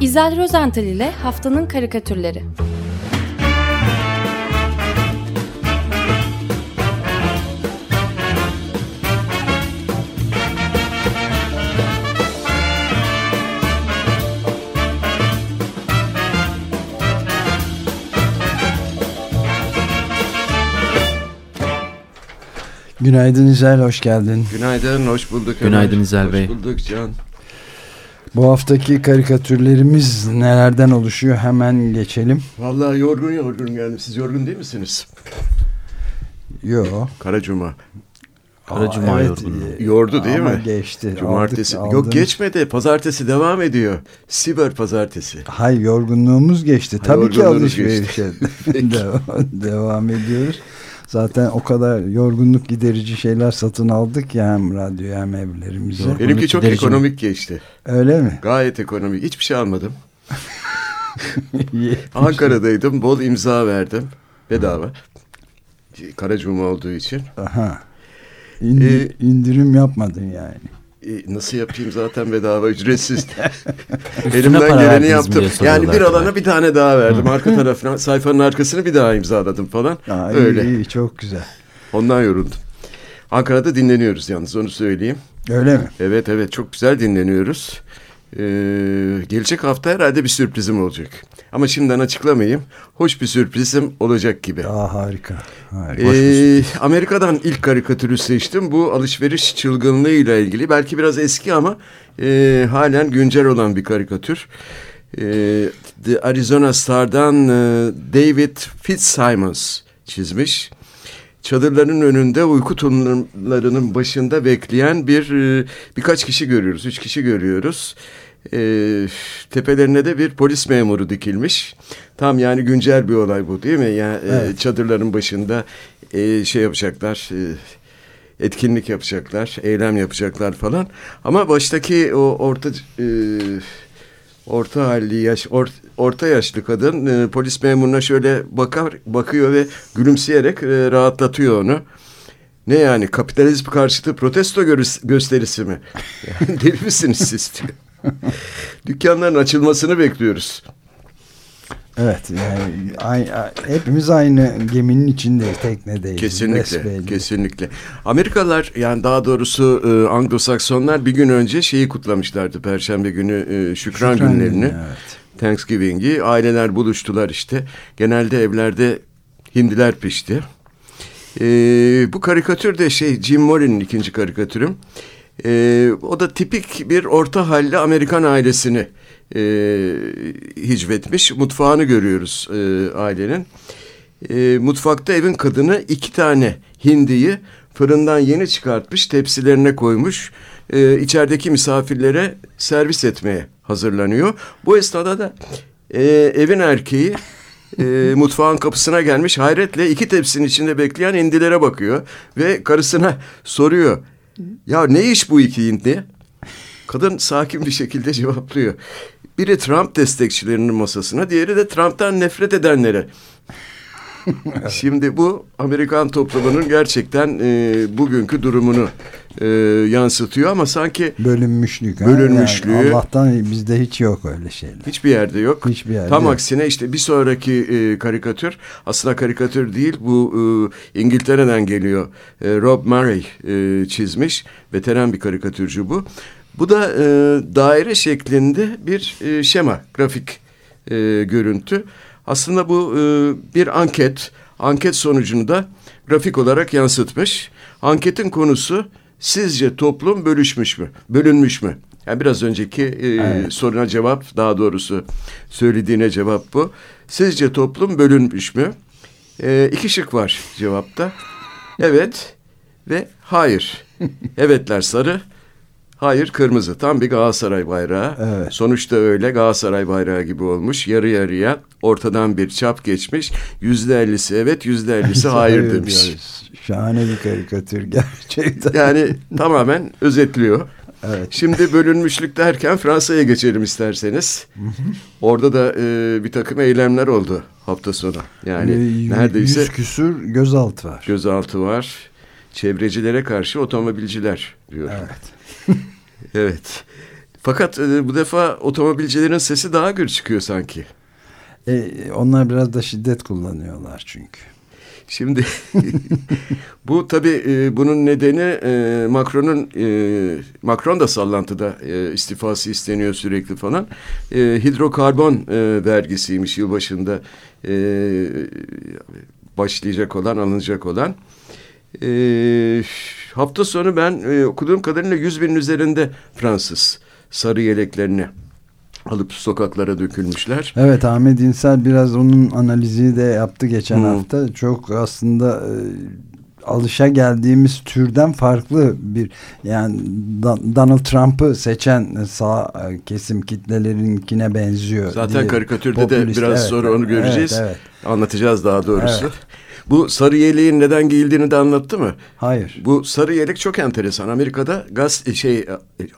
İzel Rozental ile Haftanın Karikatürleri Günaydın İzel, hoş geldin. Günaydın, hoş bulduk. Günaydın İzel Bey. Hoş bulduk Can. Bu haftaki karikatürlerimiz nelerden oluşuyor hemen geçelim. Vallahi yorgun yorgun geldim. Siz yorgun değil misiniz? Yo. Kara Cuma. Kara Cuma evet, yorgunluğu. e, Yordu değil ama mi? geçti. Cumartesi. Aldık, Yok geçmedi. Pazartesi devam ediyor. Siber pazartesi. Hay yorgunluğumuz geçti. Ha, Tabii ki alışverişe devam, devam ediyoruz. Zaten o kadar yorgunluk giderici şeyler satın aldık ya hem radyo hem evlerimize. Benimki çok giderici mi? ekonomik geçti. Öyle mi? Gayet ekonomik. Hiçbir şey almadım. Ankara'daydım. Bol imza verdim. Bedava. Kara Cuma olduğu için. Aha. İndi- Ee, indirim yapmadın yani. E, nasıl yapayım zaten bedava ücretsiz. Elimden geleni yaptım. Yani bir alana bir tane daha verdim. Arka tarafına sayfanın arkasını bir daha imzaladım falan. Aa, Öyle. iyi, çok güzel. Ondan yoruldum. Ankara'da dinleniyoruz yalnız onu söyleyeyim. Öyle mi? Evet evet çok güzel dinleniyoruz. Ee, gelecek hafta herhalde bir sürprizim olacak. Ama şimdiden açıklamayayım. Hoş bir sürprizim olacak gibi. Aa, harika. harika. Ee, Amerika'dan ilk karikatürü seçtim. Bu alışveriş çılgınlığıyla ilgili. Belki biraz eski ama e, halen güncel olan bir karikatür. E, The Arizona Star'dan e, David Fitzsimons çizmiş. Çadırların önünde uyku tulumlarının başında bekleyen bir e, birkaç kişi görüyoruz. Üç kişi görüyoruz. E, tepelerine de bir polis memuru dikilmiş. Tam yani güncel bir olay bu değil mi? Yani e, Evet. çadırların başında e, şey yapacaklar. e, etkinlik yapacaklar, eylem yapacaklar falan. Ama baştaki o orta e, orta halli yaş or- orta yaşlı kadın e, polis memuruna şöyle bakar bakıyor ve gülümseyerek e, rahatlatıyor onu. Ne yani kapitalizm karşıtı protesto gösterisi mi? Yani Deli misiniz siz. Dükkanların açılmasını bekliyoruz. Evet yani ay- ay- hepimiz aynı geminin içindeyiz teknedeyiz. Kesinlikle, besbelli. kesinlikle. Amerikalılar yani daha doğrusu e, Anglo-Saksonlar bir gün önce şeyi kutlamışlardı. Perşembe günü e, şükran, Şükran günlerini. günü, evet. Thanksgiving'i. Aileler buluştular işte. Genelde evlerde hindiler pişti. E, bu karikatür de şey Jim Morrion'in ikinci karikatürüm. E, o da tipik bir orta halli Amerikan ailesini e, hicvetmiş. Mutfağını görüyoruz e, ailenin. E, mutfakta evin kadını iki tane hindiyi fırından yeni çıkartmış tepsilerine koymuş. E, içerideki misafirlere servis etmeye hazırlanıyor. Bu esnada da e, evin erkeği e, mutfağın kapısına gelmiş hayretle iki tepsinin içinde bekleyen hindilere bakıyor ve karısına soruyor. Ya ne iş bu iki hindi? Kadın sakin bir şekilde cevaplıyor. Biri Trump destekçilerinin masasına, diğeri de Trump'tan nefret edenlere. Şimdi bu Amerikan toplumunun gerçekten e, bugünkü durumunu e, yansıtıyor ama sanki Bölünmüşlük. Bölünmüşlüğü. Yani Allah'tan bizde hiç yok öyle şeyler. hiçbir yerde yok. Hiçbir yerde Tam yok. aksine işte bir sonraki e, karikatür aslında karikatür değil bu e, İngiltere'den geliyor. E, Rob Murray e, çizmiş. Veteran bir karikatürcü bu. Bu da e, daire şeklinde bir e, şema, grafik e, görüntü. Aslında bu e, bir anket. Anket sonucunu da grafik olarak yansıtmış. Anketin konusu sizce toplum bölüşmüş mü? Bölünmüş mü? Yani biraz önceki e, Evet. soruna cevap, daha doğrusu söylediğine cevap bu. Sizce toplum bölünmüş mü? E, iki şık var cevapta. Evet ve hayır. Evetler sarı, hayır kırmızı. Tam bir Galatasaray bayrağı. Evet. Sonuçta öyle Galatasaray bayrağı gibi olmuş. Yarı yarıya ortadan bir çap geçmiş. Yüzde ellisi evet, yüzde ellisi hayır demiş. diyoruz. Şahane bir karikatür gerçekten. Yani tamamen özetliyor. Evet. Şimdi bölünmüşlük derken Fransa'ya geçelim isterseniz. Orada da e, bir takım eylemler oldu hafta sonu. Yani y- neredeyse Yüz küsür gözaltı var. gözaltı var. Çevrecilere karşı otomobilciler diyor. Evet. Evet. Fakat e, bu defa otomobilcilerin sesi daha gür çıkıyor sanki. E, onlar biraz da şiddet kullanıyorlar çünkü. Şimdi bu tabii e, bunun nedeni e, Macron'un e, Macron da sallantıda e, istifası isteniyor sürekli falan. E, hidrokarbon e, vergisiymiş yılbaşında e, başlayacak olan alınacak olan. E, hafta sonu ben e, okuduğum kadarıyla 100 binin üzerinde Fransız sarı yeleklerini alıp sokaklara dökülmüşler. Evet Ahmet İnsel biraz onun analizini de yaptı geçen hmm. hafta. Çok aslında e, alışa geldiğimiz türden farklı bir yani Donald Trump'ı seçen sağ e, kesim kitlelerinkine benziyor. Zaten diye. karikatürde Popülist, de biraz evet, sonra onu göreceğiz. Evet, evet. Anlatacağız daha doğrusu. Evet. Bu sarı yeleğin neden giyildiğini de anlattı mı? Hayır. Bu sarı yelek çok enteresan. Amerika'da gaz şey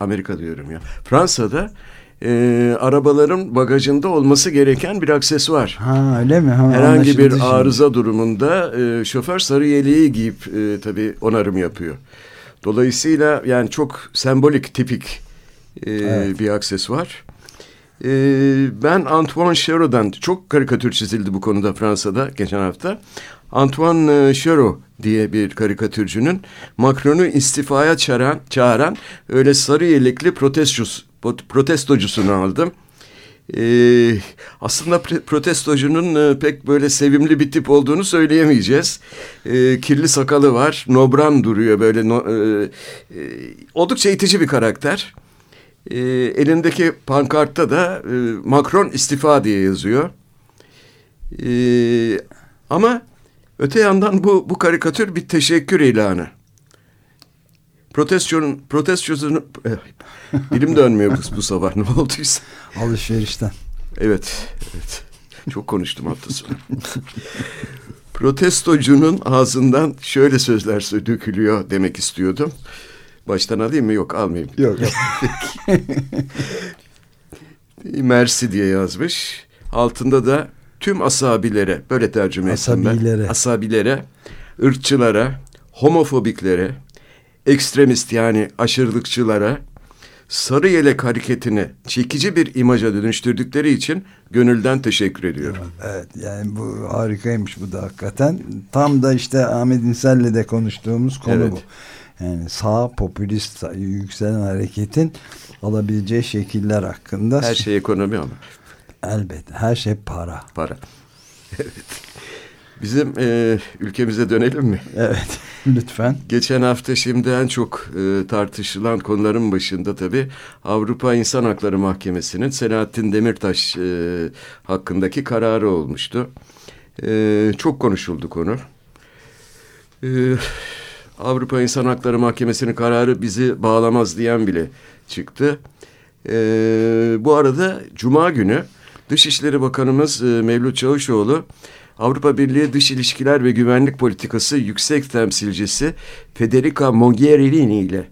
Amerika diyorum ya. Fransa'da e, arabaların bagajında olması gereken bir aksesuar. Ha öyle mi? Ha, Herhangi bir şimdi. arıza durumunda e, şoför sarı yeleği giyip e, tabii onarım yapıyor. Dolayısıyla yani çok sembolik, tipik e, evet. bir aksesuar. E, ben Antoine Chero'dan çok karikatür çizildi bu konuda Fransa'da geçen hafta. Antoine Chero diye bir karikatürcünün Macron'u istifaya çağıran, çağıran öyle sarı yelekli protestos, protestocusunu aldım. Ee, aslında protestocunun e, pek böyle sevimli bir tip olduğunu söyleyemeyeceğiz. Ee, kirli sakalı var, nobran duruyor böyle. No, e, e, oldukça itici bir karakter. Ee, elindeki pankartta da e, Macron istifa diye yazıyor. Ee, ama öte yandan bu, bu karikatür bir teşekkür ilanı. Protestonun, protestosunu eh, dilim dönmüyor bu, bu sabah ne olduysa. Alışverişten. Evet, evet. Çok konuştum hafta sonu. Protestocunun ağzından şöyle sözler dökülüyor demek istiyordum. Baştan alayım mı? Yok almayayım. Yok. Mersi diye yazmış. Altında da tüm asabilere böyle tercüme asabilere. ettim ben. Asabilere, ırkçılara, homofobiklere, ekstremist yani aşırılıkçılara sarı yelek hareketini çekici bir imaja dönüştürdükleri için gönülden teşekkür ediyorum. Evet yani bu harikaymış bu da hakikaten. Tam da işte Ahmet İnsel'le de konuştuğumuz konu evet. bu. Yani sağ popülist yükselen hareketin alabileceği şekiller hakkında. Her şey ekonomi ama. Elbette her şey para. Para. Evet. Bizim e, ülkemize dönelim mi? Evet, lütfen. Geçen hafta şimdi en çok e, tartışılan konuların başında tabii Avrupa İnsan Hakları Mahkemesi'nin Selahattin Demirtaş e, hakkındaki kararı olmuştu. E, çok konuşuldu konu. E, Avrupa İnsan Hakları Mahkemesi'nin kararı bizi bağlamaz diyen bile çıktı. E, bu arada Cuma günü Dışişleri Bakanımız e, Mevlüt Çavuşoğlu Avrupa Birliği Dış İlişkiler ve Güvenlik Politikası Yüksek Temsilcisi Federica Mogherini ile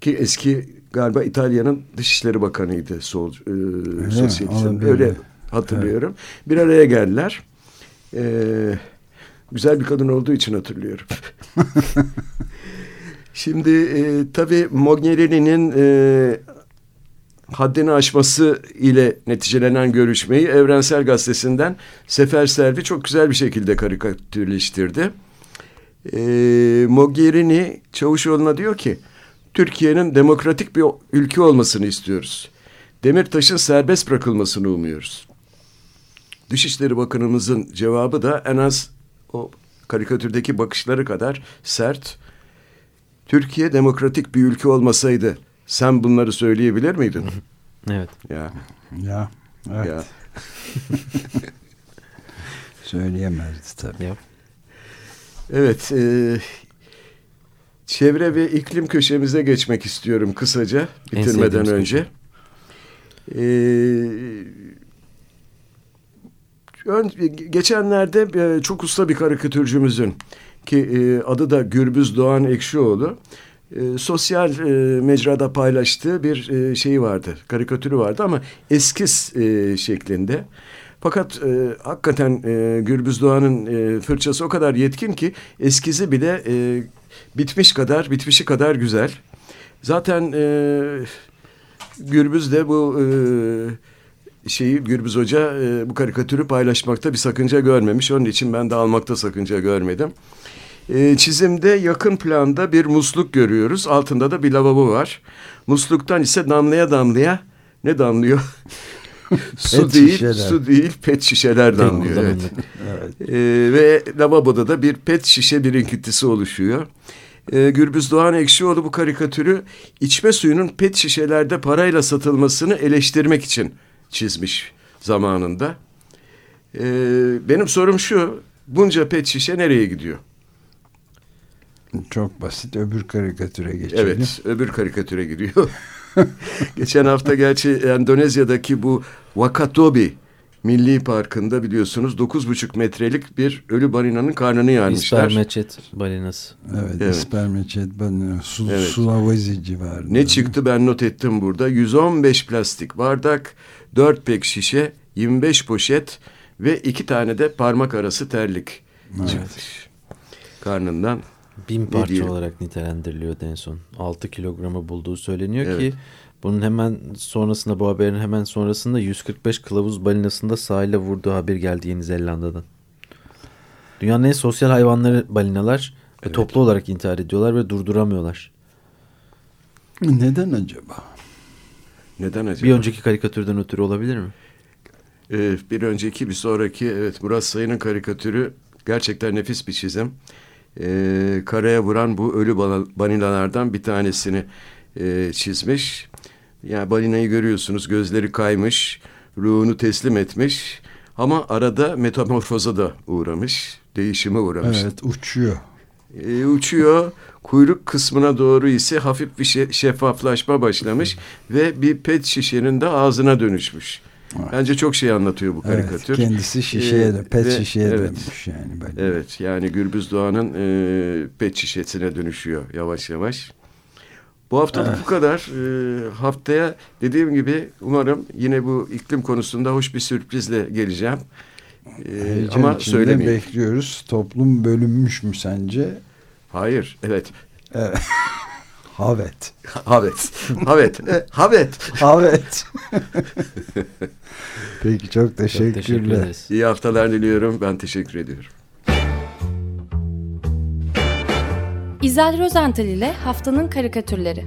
ki eski galiba İtalya'nın Dışişleri Bakanıydı sol e, sosyalist. Öyle hatırlıyorum. Evet. Bir araya geldiler. Ee, güzel bir kadın olduğu için hatırlıyorum. Şimdi e, tabii Mogherini'nin e, haddini aşması ile neticelenen görüşmeyi Evrensel Gazetesi'nden Sefer Selvi çok güzel bir şekilde karikatürleştirdi. E, Mogherini Çavuşoğlu'na diyor ki Türkiye'nin demokratik bir ülke olmasını istiyoruz. Demirtaş'ın serbest bırakılmasını umuyoruz. Dışişleri Bakanımızın cevabı da en az o karikatürdeki bakışları kadar sert. Türkiye demokratik bir ülke olmasaydı sen bunları söyleyebilir miydin? evet. Ya. Ya. Evet. Ya. Söyleyemezdi tabii. Yap. Evet. E, çevre ve iklim köşemize geçmek istiyorum kısaca bitirmeden önce. E, ön, geçenlerde e, çok usta bir karikatürcümüzün ki e, adı da Gürbüz Doğan Ekşioğlu e, sosyal e, mecrada paylaştığı bir e, şeyi vardı, karikatürü vardı ama eskiz e, şeklinde. Fakat e, hakikaten e, Gürbüz Doğan'ın e, fırçası o kadar yetkin ki eskizi bile e, bitmiş kadar, bitmişi kadar güzel. Zaten e, Gürbüz de bu e, şeyi Gürbüz Hoca e, bu karikatürü paylaşmakta bir sakınca görmemiş. Onun için ben de almakta sakınca görmedim. E, çizimde yakın planda bir musluk görüyoruz. Altında da bir lavabo var. Musluktan ise damlaya damlaya ne damlıyor? su Pet değil, şişeler. su değil, pet şişeler damlıyor. Evet. kullanımlık. Ee, ve lavaboda da bir pet şişe birinkintisi oluşuyor. Ee, Gürbüz Doğan Ekşioğlu bu karikatürü içme suyunun pet şişelerde parayla satılmasını eleştirmek için çizmiş zamanında. Ee, benim sorum şu, bunca pet şişe nereye gidiyor? Çok basit. Öbür karikatüre geçelim. Evet, öbür karikatüre giriyor. Geçen hafta gerçi Endonezya'daki bu Wakatobi Milli Parkı'nda biliyorsunuz 9,5 metrelik bir ölü balinanın karnını yarmışlar. İspermeçet balinası. Evet, Evet. İspermeçet, ben, Su, Evet. Sulawesi civarında. Ne çıktı ben not ettim burada. 115 plastik bardak, 4 pek şişe, 25 poşet ve iki tane de parmak arası terlik çıkmış. Karnından. Bin parça olarak nitelendiriliyor en son. 6 kilogramı bulduğu söyleniyor Evet. ki bunun hemen sonrasında bu haberin hemen sonrasında 145 kılavuz balinasında sahile vurduğu haber geldi Yeni Zelanda'dan. Dünyanın en sosyal hayvanları balinalar ve toplu olarak intihar ediyorlar ve durduramıyorlar. Neden acaba? Neden acaba? Bir önceki karikatürden ötürü olabilir mi? Ee, bir önceki bir sonraki evet Murat Sayın'ın karikatürü gerçekten nefis bir çizim. Ee, karaya vuran bu ölü balinalardan bir tanesini e, çizmiş. Yani balinayı görüyorsunuz gözleri kaymış, ruhunu teslim etmiş ama arada metamorfoza da uğramış, değişime uğramış. Evet uçuyor. Ee, uçuyor. Kuyruk kısmına doğru ise hafif bir şe- şeffaflaşma başlamış ve bir pet şişenin de ağzına dönüşmüş. Bence çok şey anlatıyor bu Evet, karikatür. kendisi şişeye Ee, de pet ve- şişeye evet. dönmüş yani. Böyle. Evet yani Gürbüz Doğan'ın e, pet şişesine dönüşüyor yavaş yavaş. Bu haftalık bu kadar. E, haftaya dediğim gibi umarım yine bu iklim konusunda hoş bir sürprizle geleceğim. E, ama söylemeyeyim. bekliyoruz. Toplum bölünmüş mü sence? Hayır, evet. Evet. Havet. Havet. Havet. E, Havet. Havet. Peki çok Çok teşekkürler. teşekkür ederiz. İyi haftalar diliyorum. Ben teşekkür ediyorum. İzel Rozental ile Haftanın Karikatürleri.